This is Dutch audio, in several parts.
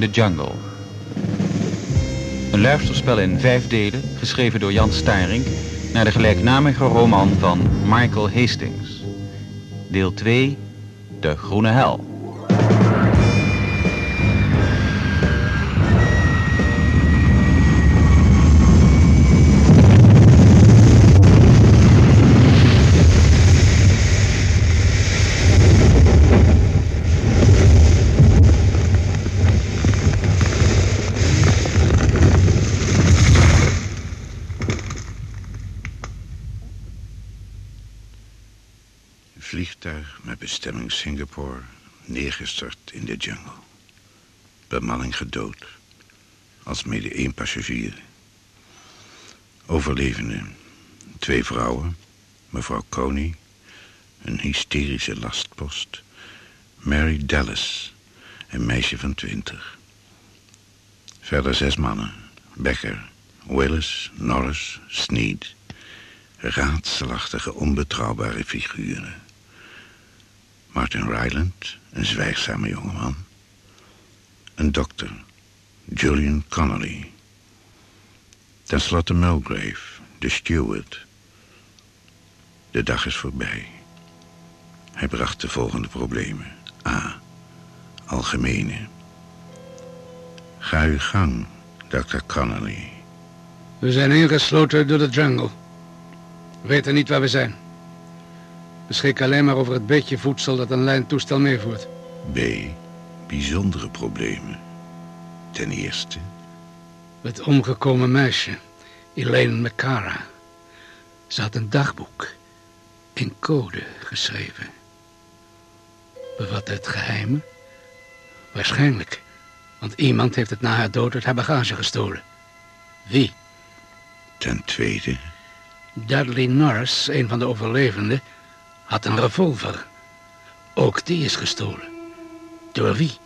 De Jungle. Een luisterspel in vijf delen, geschreven door Jan Staring, naar de gelijknamige roman van Michael Hastings. Deel 2, De Groene Hel. Bestemming Singapore neergestort in de jungle. Bemanning gedood, als mede één passagier. Overlevenden, twee vrouwen, mevrouw Coney, een hysterische lastpost, Mary Dallas, een meisje van twintig. Verder zes mannen, Becker, Willis, Norris, Sneed, raadselachtige, onbetrouwbare figuren. Martin Ryland, een zwijgzame jongeman. Een dokter, Julian Connolly. Ten slotte Mulgrave, de steward. De dag is voorbij. Hij bracht de volgende problemen. A. Algemene. Ga uw gang, Dr. Connolly. We zijn ingesloten door de jungle. We weten niet waar we zijn. We schikken alleen maar over het beetje voedsel dat een lijntoestel meevoert. B. Bijzondere problemen. Ten eerste, Het omgekomen meisje, Elaine McCara. Ze had een dagboek in code geschreven. Bevat het geheimen? Waarschijnlijk. Want iemand heeft het na haar dood uit haar bagage gestolen. Wie? ten tweede, Dudley Norris, een van de overlevenden, had een revolver. Ook die is gestolen. Door wie?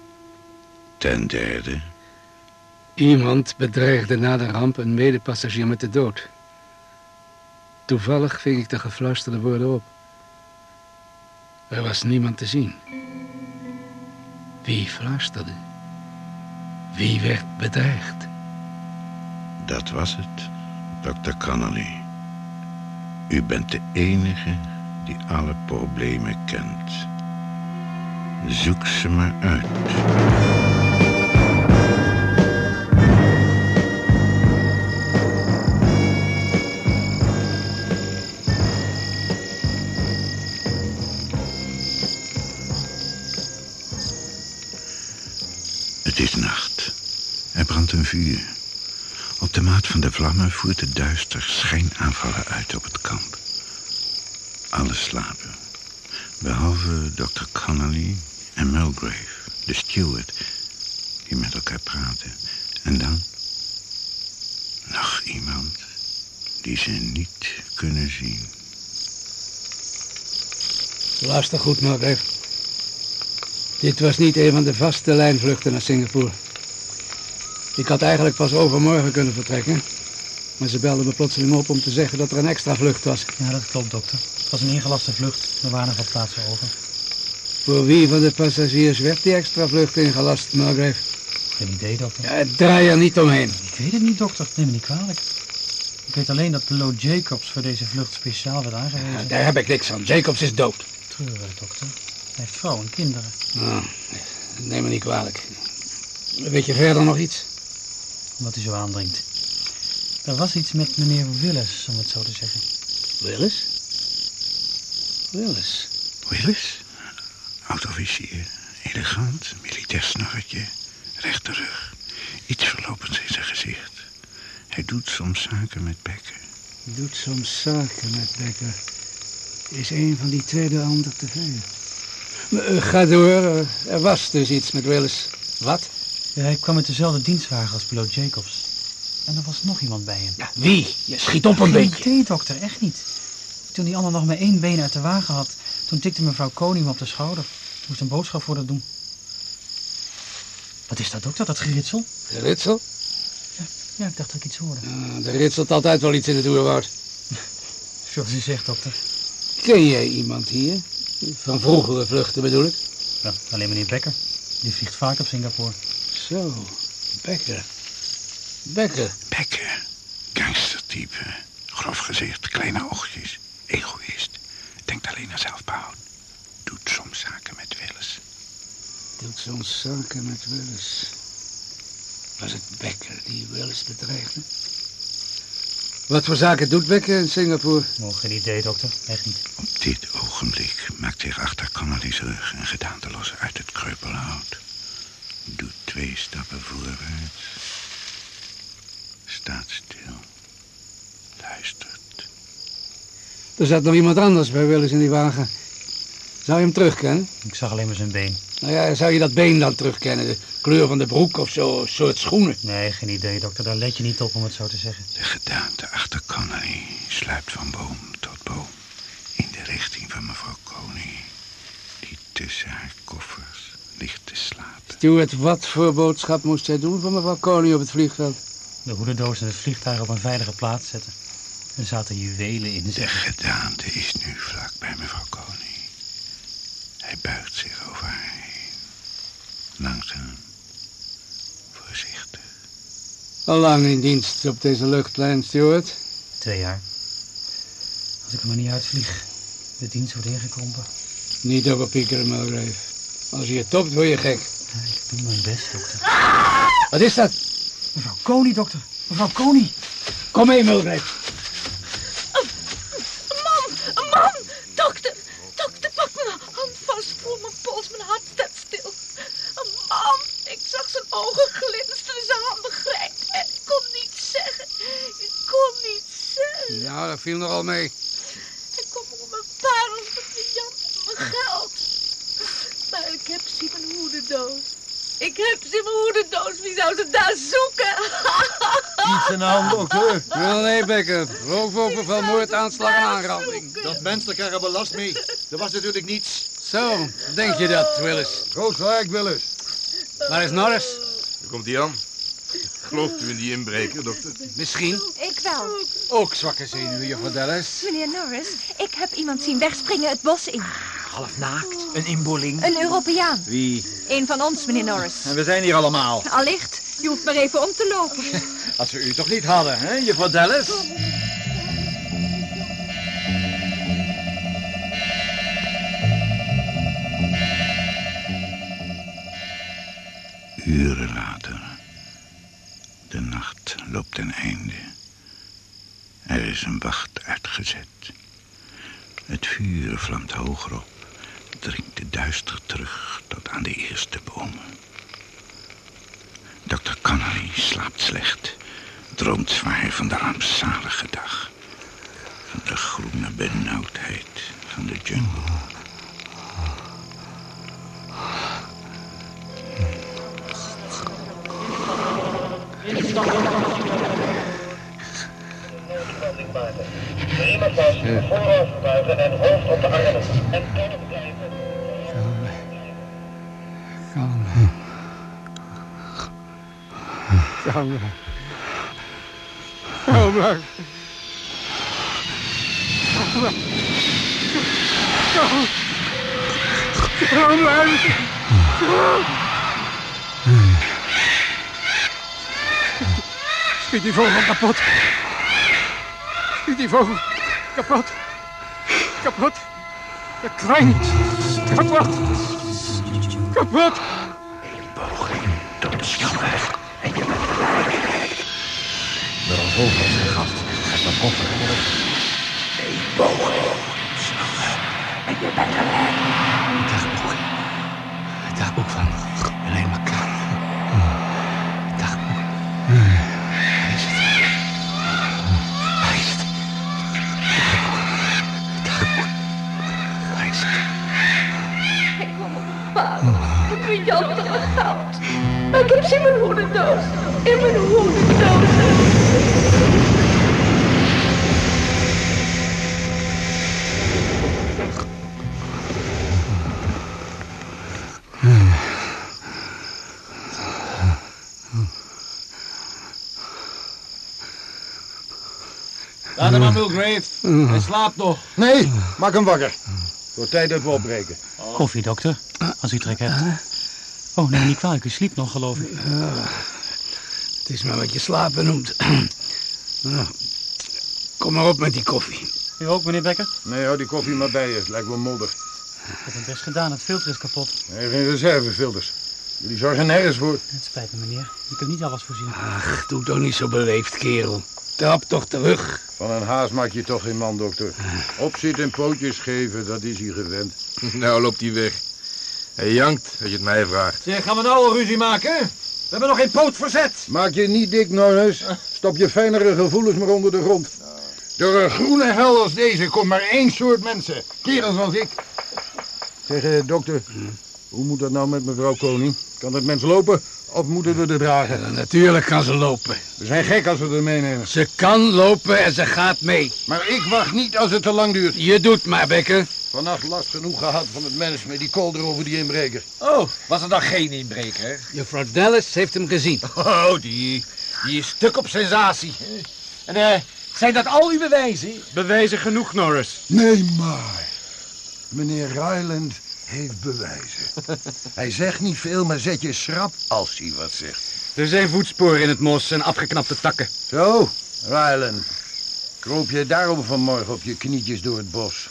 ten derde, Iemand bedreigde na de ramp een medepassagier met de dood. Toevallig ving ik de gefluisterde woorden op. Er was niemand te zien. Wie fluisterde? Wie werd bedreigd? dat was het, Dr. Connolly. U bent de enige die alle problemen kent. Zoek ze maar uit. Het is nacht. Er brandt een vuur. Op de maat van de vlammen voert het duister schijnaanvallen uit op het kamp. Alle slapen. Behalve Dr. Connolly en Mulgrave, de steward, die met elkaar praten. En dan nog iemand die ze niet kunnen zien. Luister goed, Margrave. Dit was niet een van de vaste lijnvluchten naar Singapore. Ik had eigenlijk pas overmorgen kunnen vertrekken. Maar ze belden me plotseling op om te zeggen dat er een extra vlucht was. Ja, dat klopt, dokter. Het was een ingelaste vlucht. Er waren nog wat plaatsen over. Voor wie van de passagiers werd die extra vlucht ingelast, Margrave? Geen idee, dokter. Ja, draai er niet omheen. Ik weet het niet, dokter. Neem me niet kwalijk. Ik weet alleen dat Lo Jacobs voor deze vlucht speciaal werd aangewezen. Ja, daar heb ik niks van. Jacobs is dood. Treurig, dokter. Hij heeft vrouw en kinderen. Nou, neem me niet kwalijk. Weet je verder nog iets? Omdat hij zo aandringt. Er was iets met meneer Willis, om het zo te zeggen. Willis? Willis? Willis? Oud-officier. Elegant, militair snorretje. Rechte rug. Iets verlopends in zijn gezicht. Hij doet soms zaken met Becker. Doet soms zaken met Becker. Is een van die twee de ander te veel? Eh, Ga door. eh, Er was dus iets met Willis. Wat? Ja, hij kwam met dezelfde dienstwagen als piloot Jacobs. En er was nog iemand bij hem. Ja, wie? Je schiet op een Geen beetje. idee, dokter. Echt niet. Toen die ander nog maar één been uit de wagen had, toen tikte mevrouw Koning hem op de schouder. Ze moest een boodschap voor dat doen. Wat is dat, dokter? Dat geritsel? Ritsel? Ja, ik dacht dat ik iets hoorde. Ja, er ritselt altijd wel iets in het oerwoud. Zoals u zegt, dokter. Ken jij iemand hier? Van vroegere vluchten bedoel ik. Ja, alleen meneer Becker. Die vliegt vaak op Singapore. Zo, Becker. Becker. Becker, gangstertype. Grof gezicht, kleine oogjes. Egoïst. Denkt alleen aan zelfbehoud. Doet soms zaken met Willis. Doet soms zaken met Willis. Was het Becker die Willis bedreigde? Wat voor zaken doet Becker in Singapore? Nog geen idee, dokter. Echt niet. Op dit ogenblik maakt zich achter Connolly's rug een gedaante los uit het kreupelhout. Doet twee stappen voorwaarts. Staat stil. Luistert. Er zat nog iemand anders bij Willis in die wagen. Zou je hem terugkennen? Ik zag alleen maar zijn been. Nou ja, zou je dat been dan terugkennen? De kleur van de broek of zo, een soort schoenen? Nee, geen idee, dokter. Daar let je niet op om het zo te zeggen. De gedaante achter Connolly sluipt van boom tot boom. In de richting van mevrouw Coney. Die tussen haar koffers ligt te slapen. Stuart, wat voor boodschap moest jij doen voor mevrouw Coney op het vliegveld? De hoedendoos en het vliegtuig op een veilige plaats zetten. Er zaten juwelen in. De zeg. gedaante is nu vlak bij mevrouw Coney. Hij buigt zich over haar heen. Langzaam. Voorzichtig. Al lang in dienst op deze luchtlijn, Stuart. Twee jaar. Als ik er maar niet uitvlieg. De dienst wordt ingekrompen. Niet over piekeren, Mulgrave. Als je je topt, word je gek. Ja, ik doe mijn best, dokter. Wat is dat? Mevrouw Koning, dokter. Mevrouw Koning. Kom mee, Mulgrave. Een man, een man! Dokter, dokter, pak mijn hand vast. Voel mijn pols, mijn hart staat stil. Een man, ik zag zijn ogen glinsteren, zijn handen grijpen. Ik kon niets zeggen. Ik kon niets zeggen. Nou, dat viel nogal mee. Ik kwam om mijn parels, mijn briljanten, mijn geld. Maar ik heb ze in mijn hoedendoos. Ik heb ze in mijn hoedendoos. Wie zou ze daar zoeken? Iets aan de hand, dokter. Wel nee, Becker. Roofoverval, moord, aanslag en aanranding. Dat mens, daar krijgen we last mee. Er was natuurlijk niets. Zo, denk je dat, Willis? Groot gelijk, Willis. Waar is Norris? Hoe komt die aan? Gelooft u in die inbreker, dokter? Misschien. Ik wel. Ook zwakke zenuwen, juffrouw Dallas. Meneer Norris, ik heb iemand zien wegspringen het bos in. Half naakt. Een inboeling. Een Europeaan. Wie? Een van ons, meneer Norris. En we zijn hier allemaal. Allicht, je hoeft maar even om te lopen. Als we u toch niet hadden, hè, juffrouw Dallas? Uren later. De nacht loopt ten einde. Er is een wacht uitgezet. Het vuur vlamt hoger op. Dringt de duister terug tot aan de eerste bomen. Dr. Connolly slaapt slecht. Droomt zwaar van de rampzalige dag. Van de groene benauwdheid van de jungle. En hoofd op de armen. En kortom blijven. Kalm. Kalm. Kalm. Kalm. Kalm. Kalm. Schiet die vogel kapot. Schiet die vogel kapot. Kapot. Dat klein. Kapot. Kapot. Poging tot slangen. En je bent Door een hoofd als een gast. Gaat dat koffer. Eén poging. Slangen. En je bent gelijk. Ik heb ze in mijn hoedendoos. In mijn hoedendoos. Laat hem maar, Mulgrave. Hij slaapt nog. Nee, maak hem wakker. Voor tijd dat we opbreken. Koffie, dokter. Als u trek hebt. Oh, nee, niet kwalijk. U sliept nog, geloof ik. Het is maar wat je slapen noemt. nou, kom maar op met die koffie. U ook, meneer Becker? Nee, hou die koffie maar bij je. Het lijkt wel modder. Ik heb het best gedaan. Het filter is kapot. Nee, geen reservefilters. Jullie zorgen nergens voor. Het spijt me, meneer. Je kunt niet alles voorzien. Ach, doe toch niet zo beleefd, kerel. Trap toch terug. Van een haas maak je toch geen man, dokter. Opzitten en pootjes geven, dat is hij gewend. Nou loopt hij weg. Hij jankt, als je het mij vraagt. Zeg, gaan we nou al ruzie maken? We hebben nog geen poot verzet. Maak je niet dik, Norris. Stop je fijnere gevoelens maar onder de grond. Door een groene hel als deze komt maar één soort mensen. Kerels als ik. Zeg, eh, dokter, hoe moet dat nou met mevrouw Koning? Kan het mens lopen of moeten we er dragen? Ja, natuurlijk kan ze lopen. We zijn gek als we er meenemen. Ze kan lopen en ze gaat mee. Maar ik wacht niet als het te lang duurt. Je doet maar, Becker. Vannacht last genoeg gehad van het mens met die kolder over die inbreker. Oh, was er dan geen inbreker? Juffrouw Dallas heeft hem gezien. Oh, die, die is stuk op sensatie. En eh, zijn dat al uw bewijzen? Bewijzen genoeg, Norris. Nee, maar. Meneer Ryland heeft bewijzen. hij zegt niet veel, maar zet je schrap als hij wat zegt. Er zijn voetsporen in het mos en afgeknapte takken. Zo, Ryland. Kroop je daarom vanmorgen op je knietjes door het bos?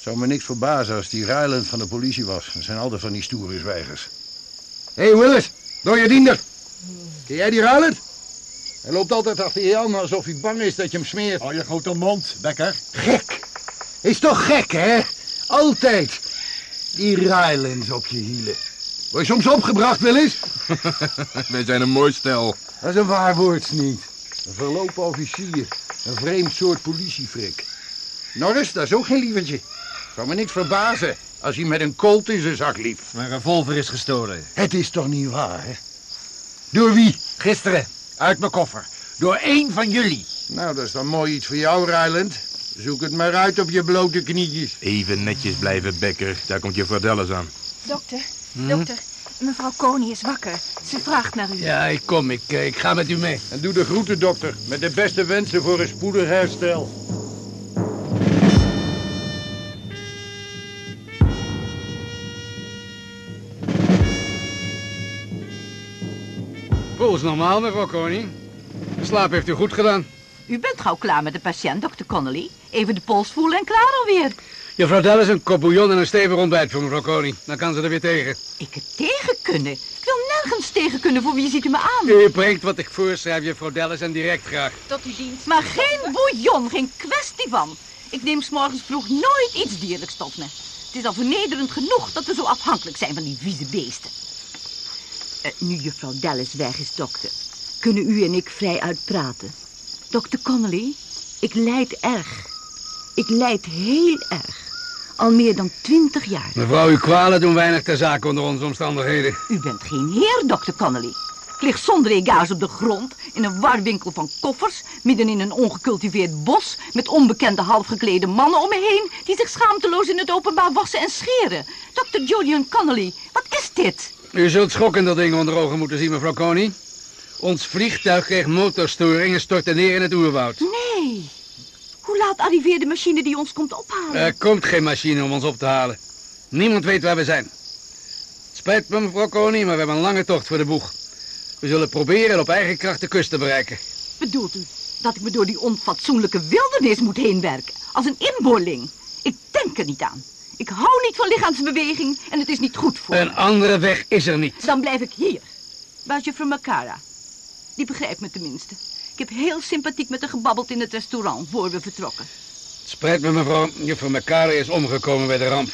Zou me niks verbazen als die Ryland van de politie was. Dat zijn altijd van die stoere zwijgers. Hé, hey Willis, door je diender. Ken jij die Ryland? Hij loopt altijd achter je aan alsof hij bang is dat je hem smeert. Oh, je grote mond, Becker. Gek. Is toch gek, hè? Altijd. Die Rylands op je hielen. Word je soms opgebracht, Willis? Wij zijn een mooi stel. Dat is een waar woord niet. Een verlopen officier. Een vreemd soort politiefrik. Norris, dat is ook geen lievertje. Zou me niks verbazen als hij met een kolt in zijn zak liep. Mijn revolver is gestolen. Het is toch niet waar, hè? Door wie? Gisteren, uit mijn koffer. Door één van jullie. Nou, dat is dan mooi iets voor jou, Ryland. Zoek het maar uit op je blote knietjes. Even netjes blijven, Becker. Daar komt je Verdellis aan. Dokter, dokter, mevrouw Koning is wakker. Ze vraagt naar u. Ja, ik kom. Ik, eh, ik ga met u mee. En doe de groeten, dokter. Met de beste wensen voor een spoedig herstel. Pols normaal, mevrouw Koning. De slaap heeft u goed gedaan. U bent gauw klaar met de patiënt, dokter Connolly. Even de pols voelen en klaar alweer. Juffrouw Dallas een kop bouillon en een stevig ontbijt voor mevrouw Koning. Dan kan ze er weer tegen. Ik het tegen kunnen. Ik wil nergens tegen kunnen. Voor wie ziet u me aan? U brengt wat ik voorschrijf, juffrouw Dallas, en direct graag. Tot uw dienst. Maar geen bouillon, geen kwestie van. Ik neem s'morgens vroeg nooit iets dierlijks tot me. Het is al vernederend genoeg dat we zo afhankelijk zijn van die vieze beesten. Eh, nu juffrouw Dallas weg is, dokter, kunnen u en ik vrij uitpraten. Dokter Connolly, ik lijd erg. Ik lijd heel erg. Al meer dan twintig jaar. Mevrouw, uw kwalen doen weinig ter zake onder onze omstandigheden. U bent geen heer, dokter Connolly. Ik lig zonder egaars op de grond, in een warwinkel van koffers, midden in een ongecultiveerd bos, met onbekende halfgeklede mannen om me heen, die zich schaamteloos in het openbaar wassen en scheren. Dokter Julian Connolly, wat is dit? U zult schokkende dingen onder ogen moeten zien, mevrouw Koning. Ons vliegtuig kreeg motorstoring en stortte neer in het oerwoud. Nee. Hoe laat arriveert de machine die ons komt ophalen? Er komt geen machine om ons op te halen. Niemand weet waar we zijn. Het spijt me, mevrouw Koning, maar we hebben een lange tocht voor de boeg. We zullen proberen op eigen kracht de kust te bereiken. Bedoelt u dat ik me door die onfatsoenlijke wildernis moet heenwerken? Als een inboorling? Ik denk er niet aan. Ik hou niet van lichaamsbeweging en het is niet goed voor Een me. andere weg is er niet. Dan blijf ik hier. Waar is juffrouw Macara? Die begrijpt me tenminste. Ik heb heel sympathiek met haar gebabbeld in het restaurant voor we vertrokken. Het spijt me, mevrouw. Juffrouw McCarry is omgekomen bij de ramp.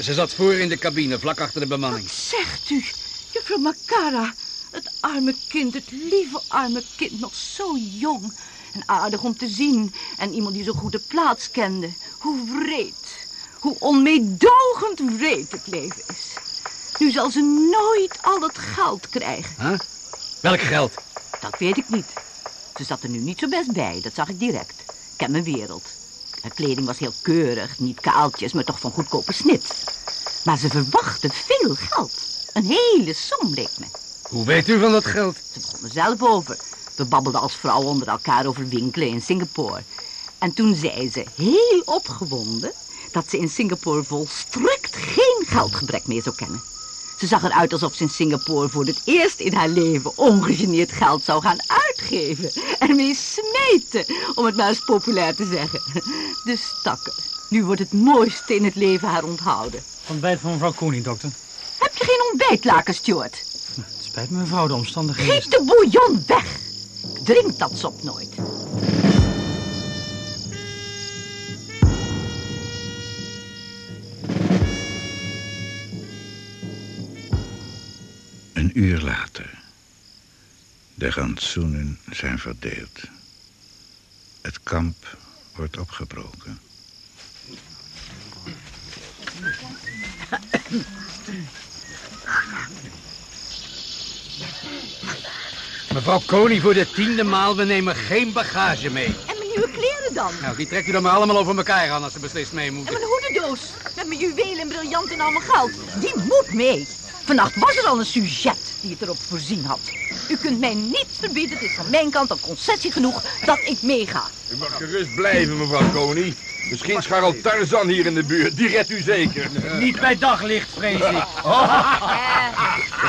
Ze zat voor in de cabine, vlak achter de bemanning. Wat zegt u? Juffrouw Macara, het arme kind, het lieve arme kind, nog zo jong. En aardig om te zien. En iemand die zo goed de plaats kende. Hoe wreed, hoe onmeedoogend wreed het leven is. Nu zal ze nooit al dat geld krijgen. Huh? Welk geld? Dat weet ik niet. Ze zat er nu niet zo best bij, dat zag ik direct. Ik ken mijn wereld. Haar kleding was heel keurig, niet kaaltjes, maar toch van goedkope snit. Maar ze verwachtte veel geld. Een hele som, leek me. Hoe weet u van dat geld? Ze begon er zelf over. We babbelden als vrouwen onder elkaar over winkelen in Singapore. En toen zei ze, heel opgewonden, dat ze in Singapore volstrekt geen geldgebrek meer zou kennen. Ze zag eruit alsof ze in Singapore voor het eerst in haar leven ongegeneerd geld zou gaan uitgeven. Ermee smeten, om het maar eens populair te zeggen. De stakker. Nu wordt het mooiste in het leven haar onthouden. Ontbijt van mevrouw Koning, dokter. Heb je geen ontbijtlaken, Stuart? Het spijt me, mevrouw, de omstandigheden. Geef de bouillon weg. Drink dat sop nooit. Een uur later. De rantsoenen zijn verdeeld. Het kamp wordt opgebroken. Mevrouw Koning, voor de tiende maal, we nemen geen bagage mee. En mijn nieuwe kleren dan? Nou, die trekt u dan maar allemaal over elkaar aan als ze beslist mee En moeten. mijn hoedendoos. Met mijn juwelen en briljanten en allemaal geld. Die moet mee. Vannacht was er al een sujet die het erop voorzien had. U kunt mij niet verbieden, het is van mijn kant een concessie genoeg dat ik meega. U mag gerust blijven, mevrouw Koning. Misschien scharrelt Tarzan hier in de buurt. Die redt u zeker. Niet bij daglicht, vrees ik.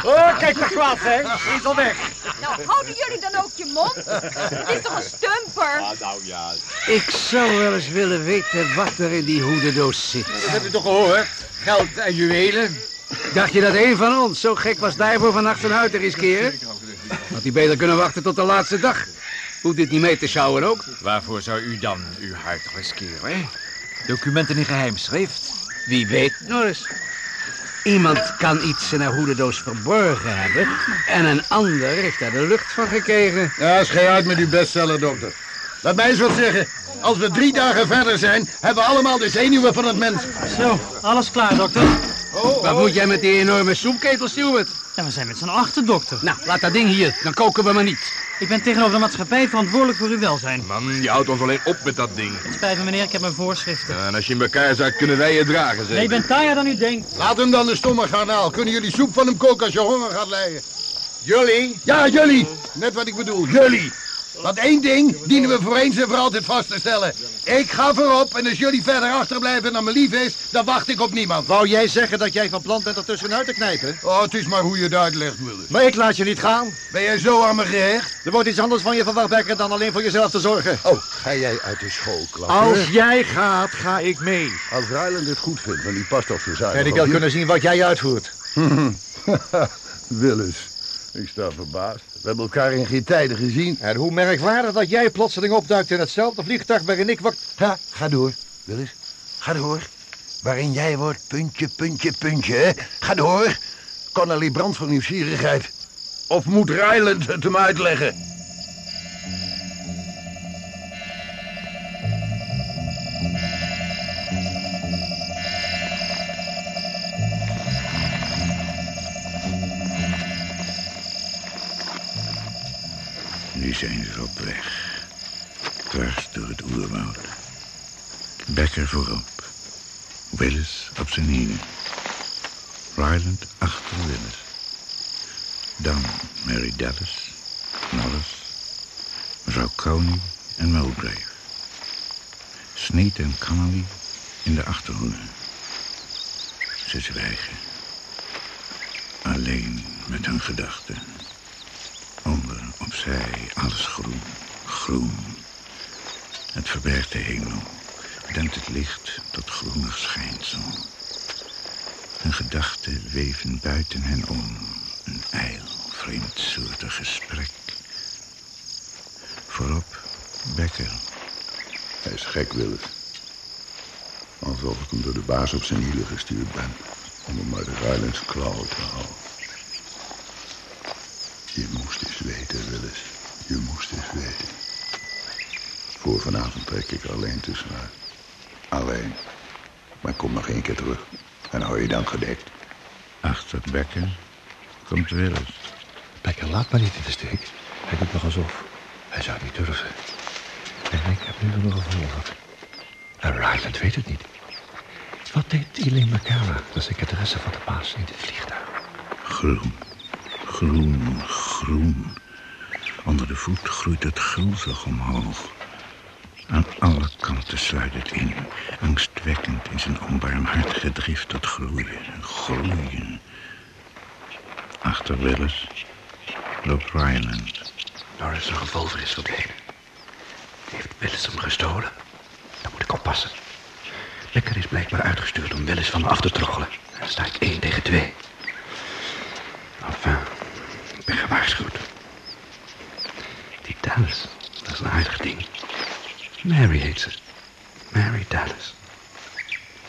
Oh, kijk maar kwaad, hè. Die is al weg. Nou, houden jullie dan ook je mond? Het is toch een stumper? nou ja. Ik zou wel eens willen weten wat er in die hoedendoos zit. Dat heb je toch gehoord? Geld en juwelen. Dacht je dat een van ons zo gek was daarvoor vannacht zijn huid te riskeren? Had hij beter kunnen wachten tot de laatste dag. Hoeft dit niet mee te sjouwen ook? Waarvoor zou u dan uw huid riskeren, hè? Documenten in geheimschrift? Wie weet, Norris. Iemand kan iets in haar hoedendoos verborgen hebben... en een ander heeft daar de lucht van gekregen. Ja, schei uit met uw bestseller, dokter. Laat mij eens wat zeggen. Als we drie dagen verder zijn, hebben we allemaal de zenuwen van het mens. Zo, alles klaar, dokter. Wat moet jij met die enorme soepketel, Stuart? En we zijn met z'n achter, dokter. Nou, laat dat ding hier, dan koken we maar niet. Ik ben tegenover de maatschappij verantwoordelijk voor uw welzijn. Man, je houdt ons alleen op met dat ding. Het spijt me, meneer, ik heb mijn voorschriften. Ja, en als je in elkaar zakt, kunnen wij je dragen, zeg. Nee, ik ben taaier dan u denkt. Laat hem dan de stomme garnaal. Kunnen jullie soep van hem koken als je honger gaat lijden? Jullie? Ja, jullie. Net wat ik bedoel, jullie. Want één ding dienen we voor eens en voor altijd vast te stellen. Ik ga voorop en als jullie verder achterblijven dan me lief is, dan wacht ik op niemand. Wou jij zeggen dat jij van plan bent er tussenuit te knijpen? Oh, het is maar hoe je het uitlegt, Mulder. Maar ik laat je niet gaan. Ben jij zo aan me gehecht? Er wordt iets anders van je verwacht, Becker, dan alleen voor jezelf te zorgen. Oh, ga jij uit de school, klappen? Als jij gaat, ga ik mee. Als Ryland het goed vindt, want die past toch zo zuinig En ik op wil je? kunnen zien wat jij uitvoert. Willis, ik sta verbaasd. We hebben elkaar in geen tijden gezien. En hoe merkwaardig dat jij plotseling opduikt in hetzelfde vliegtuig waarin ik wak... Ga, ga door, Willis. Ga door. Waarin jij wordt puntje, puntje, puntje? Ga door. Connelly brandt van nieuwsgierigheid. Of moet Ryland het hem uitleggen? Zijn ze op weg. Dwars door het oerwoud. Becker voorop. Willis op zijn hielen. Ryland achter Willis. Dan Mary Dallas, Norris, mevrouw Koning en Mulgrave. Sneed en Connolly in de achterhoede. Ze zwijgen. Alleen met hun gedachten. Opzij, alles groen, groen. Het verbergt de hemel, dempt het licht tot groenig schijnsel. Hun gedachten weven buiten hen om, een ijl, vreemdsoortig gesprek. Voorop, Becker. Hij is gek, Willis. Alsof ik hem door de baas op zijn hielen gestuurd ben. Om hem uit Rylands klauwen te halen. Je moest eens weten, Willis. Je moest eens weten. Voor vanavond trek ik alleen tussenuit. Alleen. Maar kom nog één keer terug. En hou je dan gedekt. Achter Becker komt Willis. Becker, laat maar niet in de steek. Hij doet nog alsof. Hij zou het niet durven. En ik heb nu een revolver. En Ryland weet het niet. Wat deed Elaine McCara, de secretaresse van de baas, in dit vliegtuig? Groen, groen, Onder de voet groeit het gulzig omhoog. Aan alle kanten sluit het in, angstwekkend in zijn onbarmhartige drift tot groeien, groeien. Achter Willis loopt Ryland. Een revolver is verdwenen. Heeft Willis hem gestolen? Daar moet ik oppassen. Becker is blijkbaar uitgestuurd om Willis van me af te troggelen. Dan sta ik één tegen twee. Enfin, ik ben gewaarschuwd. Die Dallas, dat is een aardig ding. Mary heet ze. Mary Dallas.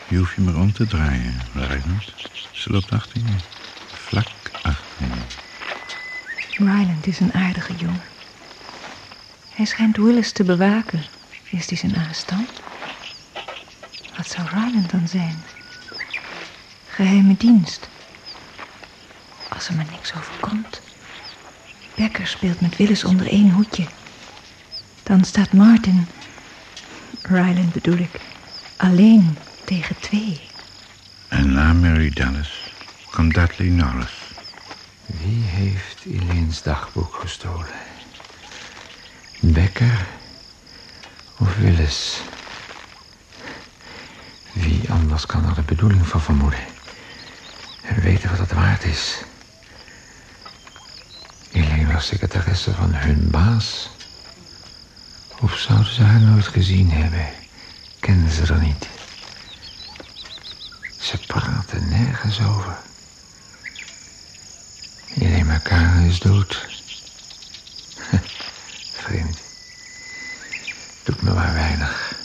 Je hoeft je maar om te draaien, Ryland. Ze loopt achter je. Vlak achter je. Ryland is een aardige jongen. Hij schijnt Willis te bewaken. Is hij zijn arrestant? Wat zou Ryland dan zijn? Geheime dienst. Als er maar niks overkomt. Becker speelt met Willis onder één hoedje. Dan staat Martin, Ryland bedoel ik, alleen tegen twee. En na Mary Dallas komt Dudley Norris. Wie heeft Elaine's dagboek gestolen? Becker of Willis? Wie anders kan er de bedoeling van vermoeden? En weten wat het waard is. Secretaresse van hun baas. Of zouden ze haar nooit gezien hebben? Kennen ze er niet? Ze praten nergens over. Elaine elkaar is dood. Vreemd. Doet me maar weinig.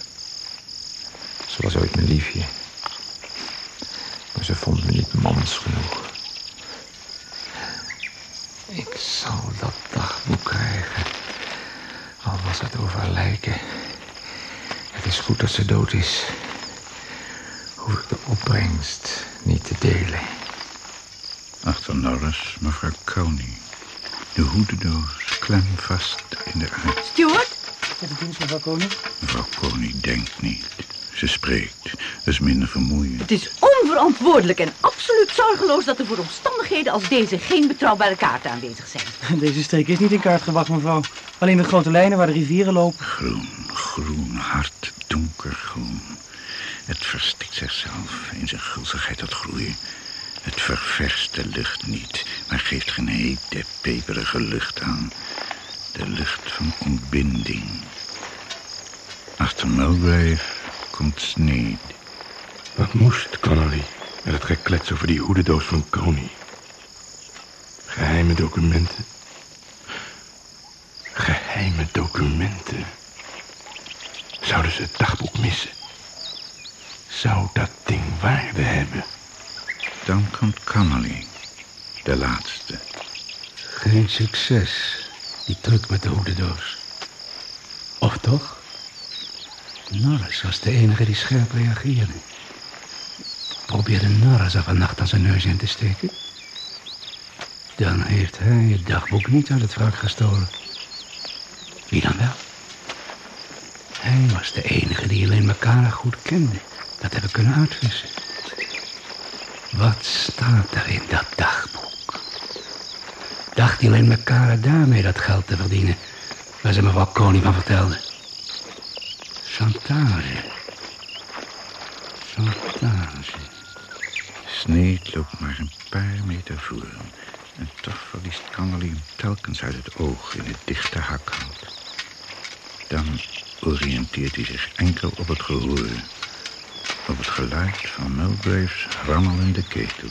Ze was ooit mijn liefje. Maar ze vond me niet mans genoeg. Ik zal dat dagboek krijgen. Al was het over lijken. Het is goed dat ze dood is. Hoef ik de opbrengst niet te delen. Achter Norris, mevrouw Coney. De hoedendoos klem vast in de aard. Stuart? Met de dienst, mevrouw Koning. Mevrouw Coney denkt niet. Ze spreekt. Dat is minder vermoeiend. Het is onverantwoordelijk en absoluut zorgeloos dat er voor omstandigheden als deze geen betrouwbare kaarten aanwezig zijn. Deze streek is niet in kaart gebracht, mevrouw. Alleen de grote lijnen waar de rivieren lopen. Groen, groen, hard, donkergroen. Het verstikt zichzelf in zijn gulzigheid tot groei. Het ververst de lucht niet, maar geeft geen hete, peperige lucht aan. De lucht van ontbinding. Achter Mulgrave komt Sneed. Wat moest Connolly met het geklets over die hoedendoos van Coney? Geheime documenten. Geheime documenten. Zouden ze het dagboek missen? Zou dat ding waarde hebben? Dan komt Connolly, de laatste. Geen succes, die truc met de hoedendoos. Of toch? Norris was de enige die scherp reageerde. Probeerde er vannacht aan zijn neus in te steken? Dan heeft hij het dagboek niet uit het wrak gestolen. Wie dan wel? Hij was de enige die alleen elkaar goed kende. Dat hebben we kunnen uitvissen. Wat staat er in dat dagboek? Dacht hij alleen elkaar daarmee dat geld te verdienen... waar ze mevrouw Koning van vertelde? Chantage. Chantage. Sneed loopt maar een paar meter voor hem. En toch verliest Connolly telkens uit het oog in het dichte hakhout. Dan oriënteert hij zich enkel op het gehoor. Op het geluid van Mulgrave's rammelende ketel.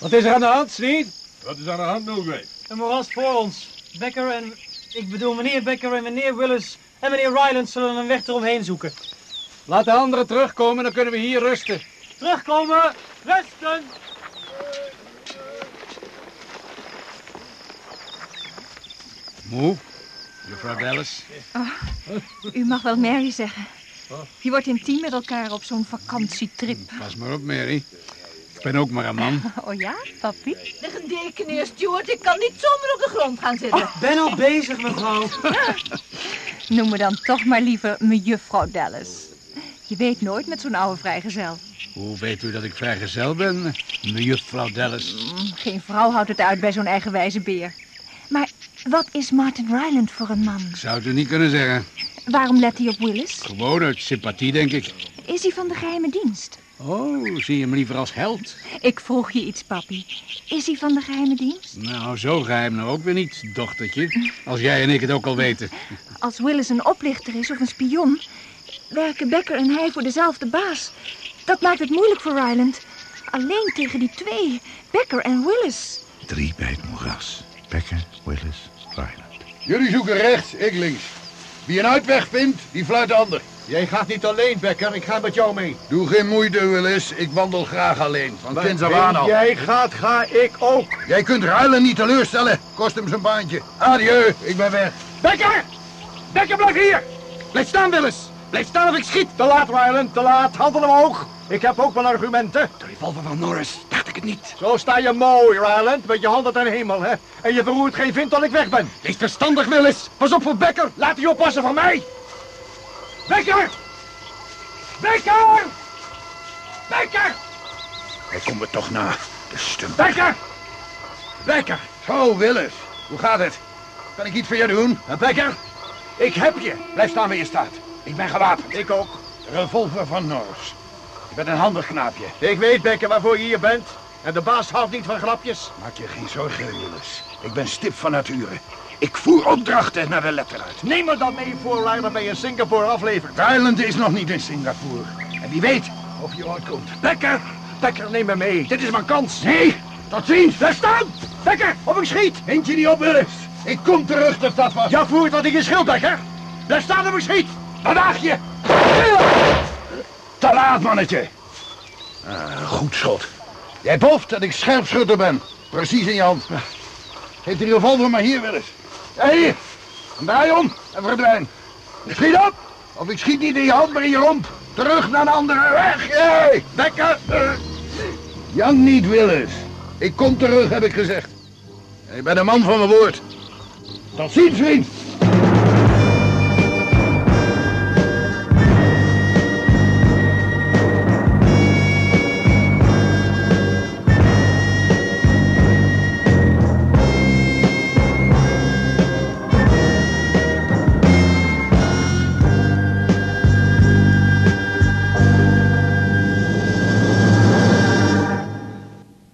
Wat is er aan de hand, Sneed? Wat is aan de hand, Mulgrave? Een moeras voor ons. Becker en... Ik bedoel, meneer Becker en meneer Willis en meneer Ryland zullen een weg eromheen zoeken. Laat de anderen terugkomen, dan kunnen we hier rusten. Terugkomen! Rusten! Moe? Juffrouw Dallas? Oh, u mag wel Mary zeggen. Je wordt intiem met elkaar op zo'n vakantietrip. Pas maar op, Mary. Ik ben ook maar een man. Oh ja, papi? De gedekeneer Stuart, ik kan niet zomaar op de grond gaan zitten. Ik ben al bezig, mevrouw. Noem me dan toch maar liever mejuffrouw Dallas. Je weet nooit met zo'n oude vrijgezel. Hoe weet u dat ik vrijgezel ben, mejuffrouw Dallas? Mm, Geen vrouw houdt het uit bij zo'n eigenwijze beer. Maar wat is Martin Ryland voor een man? Ik zou het u niet kunnen zeggen. Waarom let hij op Willis? Gewoon uit sympathie, denk ik. Is hij van de geheime dienst? Oh, zie je hem liever als held? Ik vroeg je iets, papi. Is hij van de geheime dienst? Nou, zo geheim nou ook weer niet, dochtertje. Als jij en ik het ook al weten. Als Willis een oplichter is of een spion, werken Becker en hij voor dezelfde baas. Dat maakt het moeilijk voor Ryland. Alleen tegen die twee, Becker en Willis. Drie bij het moeras. Becker, Willis, Ryland. Jullie zoeken rechts, ik links. Wie een uitweg vindt, die fluit de ander. Jij gaat niet alleen, Becker. Ik ga met jou mee. Doe geen moeite, Willis. Ik wandel graag alleen. Van al. jij gaat, ga ik ook. Jij kunt ruilen niet teleurstellen. Kost hem zijn baantje. Adieu, ik ben weg. Becker! Becker, blijf hier! Blijf staan, Willis. Blijf staan of ik schiet. Te laat, Ryland, te laat. Handen omhoog. Ik heb ook wel argumenten. De revolver van Norris, dacht ik het niet. Zo sta je mooi, Ryland, met je handen ten hemel, hè? En je verroert geen vint tot ik weg ben. Wees verstandig, Willis. Pas op voor Becker. Laat hij oppassen van mij. Becker! Becker! Becker! Hij komt me toch na. De stump. Becker! Becker! Zo, Willis. Hoe gaat het? Kan ik iets voor je doen? Becker, ik heb je. Blijf staan waar je staat. Ik ben gewapend. Ik ook. De revolver van Norris. Je bent een handig knaapje. Ik weet, Becker, waarvoor je hier bent. En de baas houdt niet van grapjes. Maak je geen zorgen, Willis. Ik ben stip van nature. Ik voer opdrachten naar de letter uit. Neem me dan mee voor bij je Singapore aflevert. Thailand is nog niet in Singapore. En wie weet of je ooit komt. Becker! Becker, neem me mee. Dit is mijn kans. Nee, tot ziens. Daar staan! Becker, of ik schiet. Eend je niet op, Willis. Ik kom terug, de stad was. Ja, voert wat ik in schild, Becker. Daar staan of ik schiet. Vandaag je. Te laat, mannetje. Ah, goed schot. Jij boft dat ik scherpschutter ben. Precies in je hand. Geef die revolver maar hier, Willis. Ja, En draai om en verdwijn. Schiet op! Of ik schiet niet in je hand, maar in je romp. Terug naar een andere weg. Hey, Bekker. Jank niet, Willis. Ik kom terug, heb ik gezegd. Ik ben een man van mijn woord. Tot ziens, vriend.